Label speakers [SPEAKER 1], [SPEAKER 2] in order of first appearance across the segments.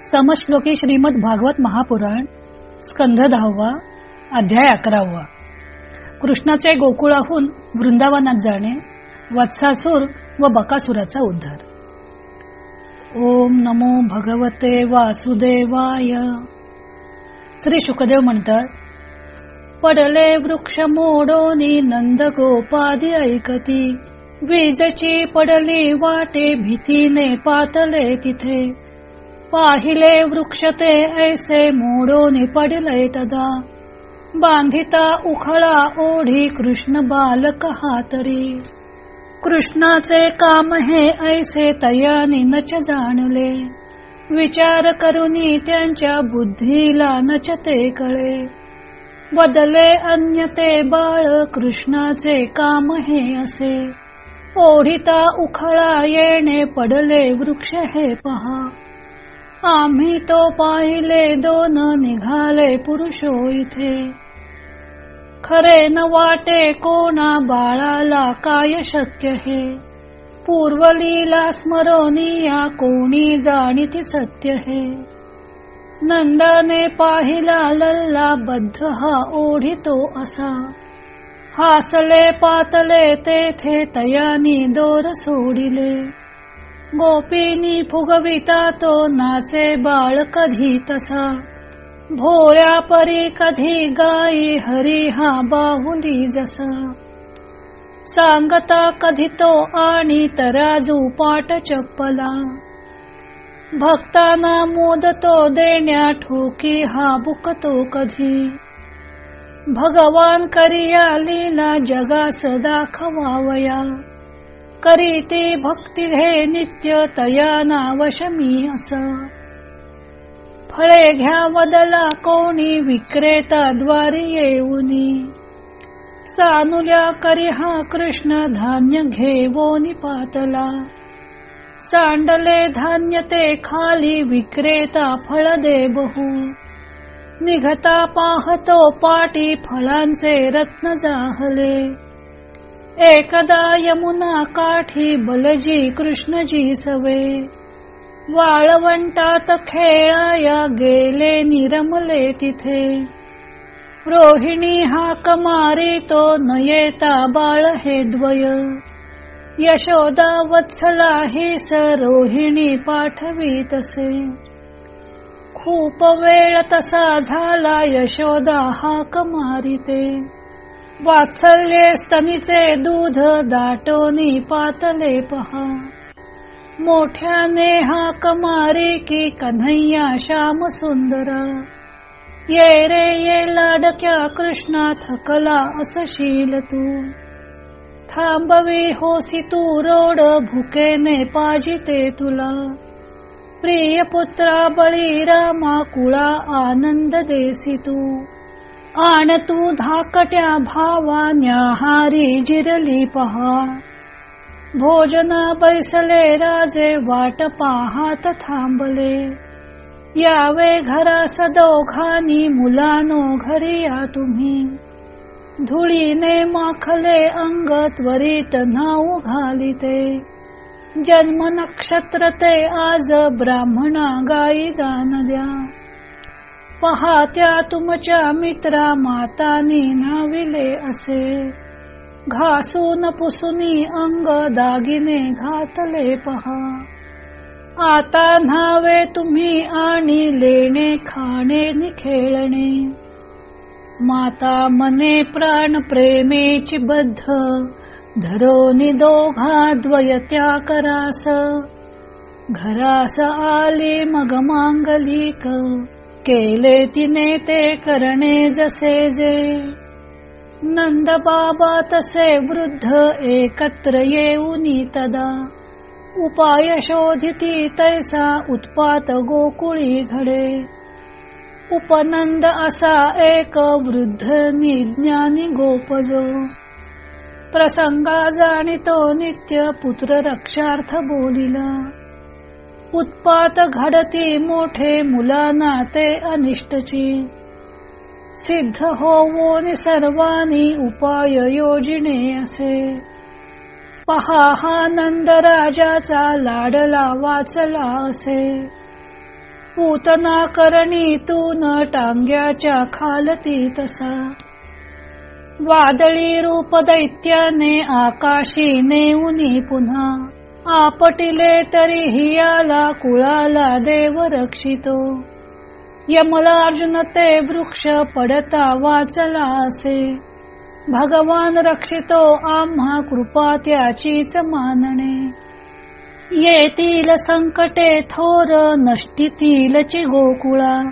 [SPEAKER 1] समश्लोकी श्रीमद भागवत महापुराण स्कंध दहावा अध्याय अकरावा. कृष्णाचे गोकुळाहून वृंदावनात जाणे वत्सासूर व बकासुराचा उद्धार. ओम नमो भगवते वासुदेवाय. श्री शुकदेव म्हणतात पडले वृक्ष मोडोनी नंद गोपादी ऐकती वीजची पडली वाटे भीतीने पातले तिथे पाहिले वृक्ष ते ऐसे मोडोनी पडले तदा. बांधिता उखळा ओढी कृष्ण बालक हातरी. कृष्णाचे काम हे ऐसे तयानी नच जाणले. विचार करुनी त्यांच्या बुद्धीला नच ते कळे. बदले अन्य ते बाळ कृष्णाचे काम हे असे. ओढिता उखळा येणे पडले वृक्ष हे पहा. आम्ही तो पाहिले दोन निघाले पुरुषो इथे. खरे न वाटे कोणा बाळाला काय शक्य हे? पूर्वलीला स्मरणीया कोणी जाणीती सत्य हे? नंदाने पाहिला लल्ला बद्ध हा ओढितो असा. हासले पातले तेथे तयानी दोर सोडिले. गोपीनी फुगविता तो नाचे बाळ कधी तसा. भोळ्या परी कधी गाई हरी हा बाहुली जसा. सांगता कधी तो आणि तराजू पाट चप्पला. भक्तांना मोदतो देण्या ठोकी हा बुकतो कधी. भगवान करिया लीला जगास दाखवावया करी ती भक्ती घे नित्य तया नावशमी अस. फळे घ्या वदला कोणी विक्रेता द्वारी येऊनी. सानुल्या करी हा कृष्ण धान्य घेवोनी पातला. सांडले धान्य ते खाली विक्रेता फळ दे बहु. निघता पाहतो पाटी फळांचे रत्न जाहले. एकदा यमुना काठी बलजी कृष्णजी सवे. वाळवंटात खेळाया गेले निरमले तिथे. रोहिणी हा मारी तो नयेता बाळ हे द्वय. यशोदा वत्सला ही स रोहिणी पाठवी तसे. खूप वेळ तसा झाला यशोदा हा कमारिते वात्सल्ये स्तनीचे दूध दाटोनी पातले पहा. मोठ्या नेहा कमारी की कन्हैया श्याम सुंदरा. ये रे ये लाडक्या कृष्णा थकला असशील तू. थांबवी होसी तू रोड भुकेने पाजिते तुला. प्रिय पुत्रा बळीरामा कुळा आनंद देसी तू. आण तू धाकट्या भावा न्याहारी जिरली पहा. भोजना बैसले राजे वाट पाहात थांबले. यावे घरा सदोघानी मुलानो घरी या तुम्ही. धुळीने माखले अंग त्वरित नाऊ घालिते. जन्म नक्षत्र ते आज ब्राह्मणा गाई दान द्या पहात्या तुमच्या मित्रा मातानी नाविले असे. घासून पुसुनी अंग दागिने घातले पहा. आता न्हावे तुम्ही आणि लेणे खाणे निखेळणे माता मने प्राण प्रेमेची बद्ध. धरोनी दोघा द्वयत्या करास. घरास आले मग मांगलिक. केले तिने ते करणे जसे जे. नंद बाबा तसे वृद्ध एकत्र येऊनी तदा. उपाय शोधिती तैसा उत्पात गोकुळी घडे. उपनंद असा एक वृद्ध निज्ञानी गोपजो. प्रसंगा जाणितो नित्य पुत्र रक्षार्थ बोलिला. उत्पात घडती मोठे मुलांना ते अनिष्टची. सिद्ध होवोनी सर्वानी उपाय योजिने असे. पहा हा नंद राजाचा लाडला वाचला असे. पूतना करणी तू न टांग्याच्या खालती तसा. वादळी रूप दैत्याने आकाशी नेऊनी पुन्हा. आपटिले तरी हियाला कुळाला देव रक्षितो. यमला अर्जुन ते वृक्ष पडता वाचला असे. भगवान रक्षितो आम्हा कृपा त्याचीच मानणे. येतील संकटे थोर नष्टीतील ची गोकुळा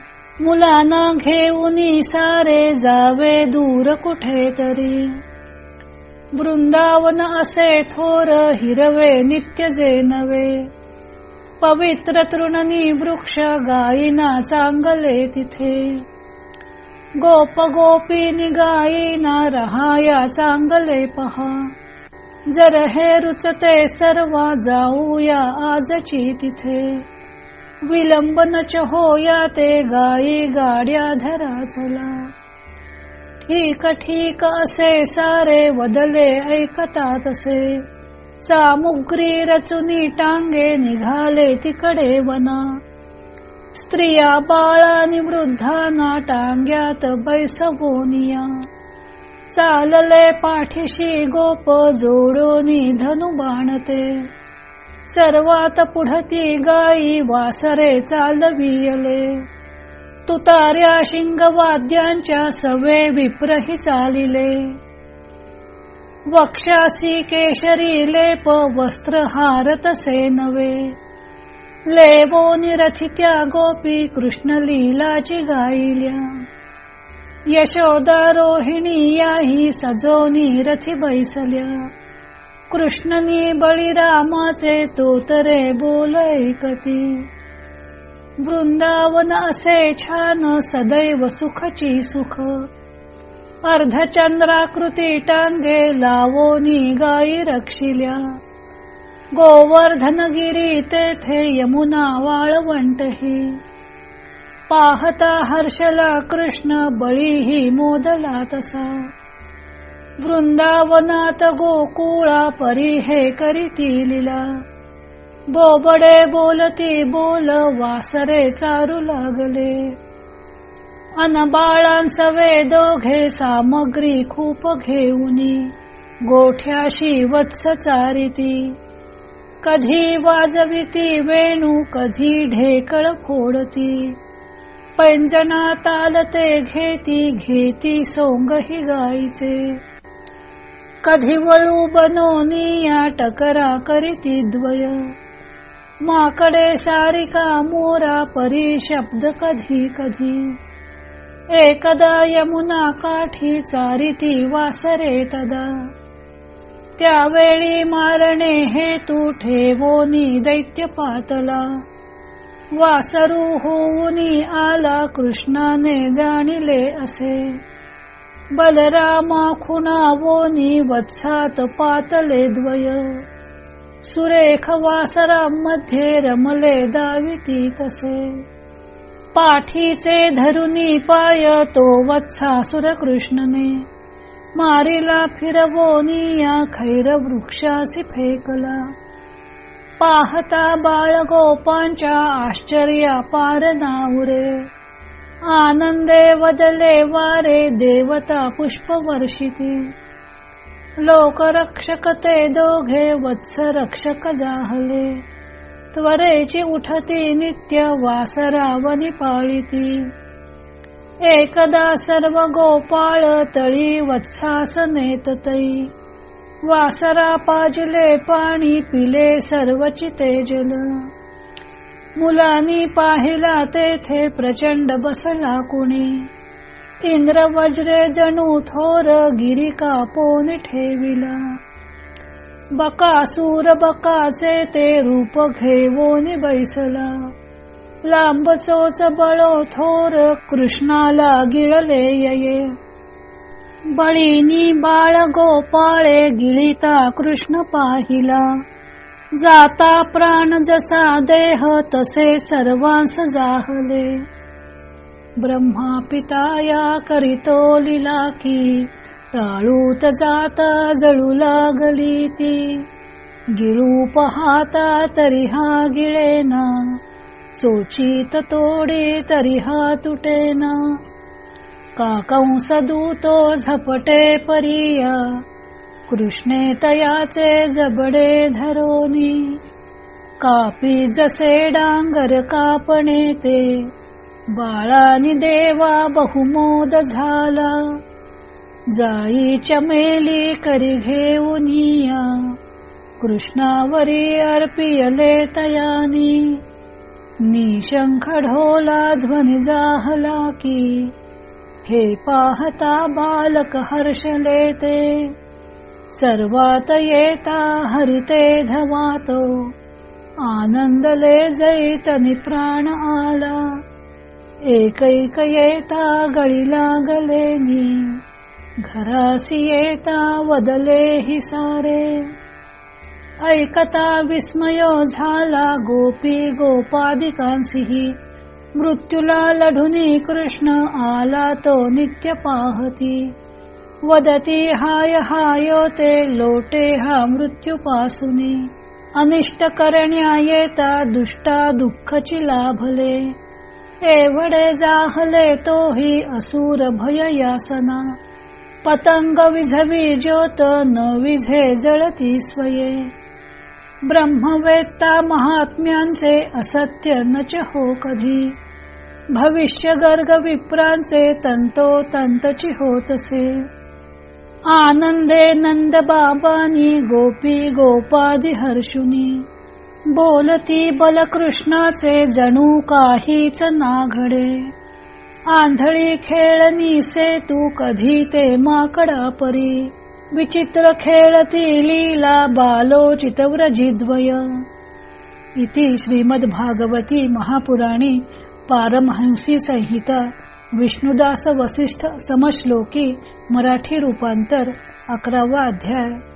[SPEAKER 1] मुलांना घेऊन सारे जावे दूर कुठे तरी वृंदावन असे थोर हिरवे नित्य जे नवे पवित्र तृणनी वृक्ष गायीना चांगले तिथे. गोप गोपीनी गायीना रहाया चांगले पहा. जर हे रुचते सर्व जाऊया आजची तिथे. विलंबनच होया ते गायी गाड्या धरा चला. ठीक ठीक असे सारे वदले ऐकता तसे सामुग्री रचुनी टांगे निघाले तिकडे वना. स्त्रिया बाळा निवृद्धाना टांग्यात बैसवोनिया चालले पाठीशी गोप जोडोनी धनु बाणते. सर्वात पुढती गायी वासरे चालवियले. तुतार्या शिंगवाद्यांच्या सवे विप्रही चालिले. वक्षासी केशरी लेप वस्त्र हारतसे नवे. लेवो निरथी त्या गोपी कृष्ण लीलाची गाईल्या यशोदा रोहिणी याही सजोनी रथी बैसल्या. कृष्णनी बळीरामाचे तोतरे बोल ऐकती. वृंदावन असे छान सदैव सुखची सुख. अर्धचंद्राकृती टांगे लावोनी गायी रक्षिल्या. गोवर्धनगिरी तेथे यमुना वाळवंटही पाहता हर्षला कृष्ण बळीही मोदला तसा. वृंदावनात गोकुळा परी हे करीती लिला. बोबडे बोलती बोल वासरे चारू लागले. अन बाळांसवे दोघे सामग्री खूप घेऊनी गोठ्याशी वत्स चारिती. कधी वाजविती वेणू कधी ढेकळ फोडती. पैंजना तालते घेती घेती सोंगही गायचे. कधी वळू बनोनी या टकरा करीती द्वय. माकडे सारिका मोरा परी शब्द कधी कधी. एकदा यमुना काठी चारिती वासरे तदा. त्यावेळी मारणे हे तू ठेवोनी दैत्य पातला. वासरू होऊनी आला कृष्णाने जाणिले असे. बलरामा खुणावोनी वत्सात पातले द्वय. सुरेख वासरामध्ये रमले दाविती तसे. पाठीचे धरुनी पाय तो वत्सासुर कृष्णने मारिला फिरवोनिया खैर वृक्षासी फेकला. पाहता बाळ गोपांच्या आश्चर्या पार नावरे. आनंदे वदले वारे देवता पुष्प वर्षिती लोकरक्षक ते दोघे वत्स रक्षक जाहले त्वरेची उठती नित्य वासरावनी पाळीती. एकदा सर्व गोपाळ तळी वत्सास नेततई. वासरा पाजले पाणी पिले सर्वची तेजल. मुलांनी पाहिला तेथे प्रचंड बसला कुणी. इंद्र वज्रे जणू थोर गिरी कापोन ठेविला. बकासूर बकाचे ते रूप घेवोन बैसला. लांब चोच बळो थोर कृष्णाला गिळले ये बळीनी बाळ गोपाळे गिळिता कृष्ण पाहिला. जाता प्राण जसा देह तसे सर्वांस जाहले. ब्रह्मा पिताया करीतो लिला की टाळूत जाता जळू लागली ती. गिळू पहाता तरी हा गिळेना. चोचीत तोडे तरी हा तुटेना. का कंस दूतो झपटे परिया. कृष्णे तयाचे जबडे धरोनी. कापी जसे डांगर कापणे ते. बाळानी देवा बहुमोद झाला. जाई चमेली करी घेऊन कृष्णावरी अर्पियले तयानी. निशंख ढोला ध्वनी जाहला की. हे पाहता बालक हर्षले ते. सर्वात येता हरिते धवातो. आनंदले जैतनी प्राण आला. एकैक येता गळी लागलेनी घरासी येता वदले हि सारे. ऐकता विस्मयो झाला गोपी गोपादिकांसिही. मृत्यूला लढुनी कृष्ण आला तो नित्य पाहती. वदती हाय हाय ते लोटे हा मृत्यू पासुनी अनिष्ट करण्या येता दुष्टा दुःखची लाभले. एवढे जाहले तोही असुर भय यासना पतंग विझवी ज्योत न विझे जळती स्वये. ब्रह्मवेत्ता महात्म्यांचे असत्य नच हो कधी. भविष्य गर्ग विप्रांचे तंतो तंतची होतसे आनंदे नंद बाबानी गोपी गोपादि हर्षुनी. बोलती बलकृष्णाचे जणू काहीच नाघडे. आंधळी खेळनी से तू कधी ते माकडा परी. विचित्र खेळती लीला बालो व्रजिद्वय इति श्रीमद भागवती महापुराणी पारमहंसी संहिता विष्णुदास वसिष्ठ समश्लोकी मराठी रूपांतर अकरावा अध्याय.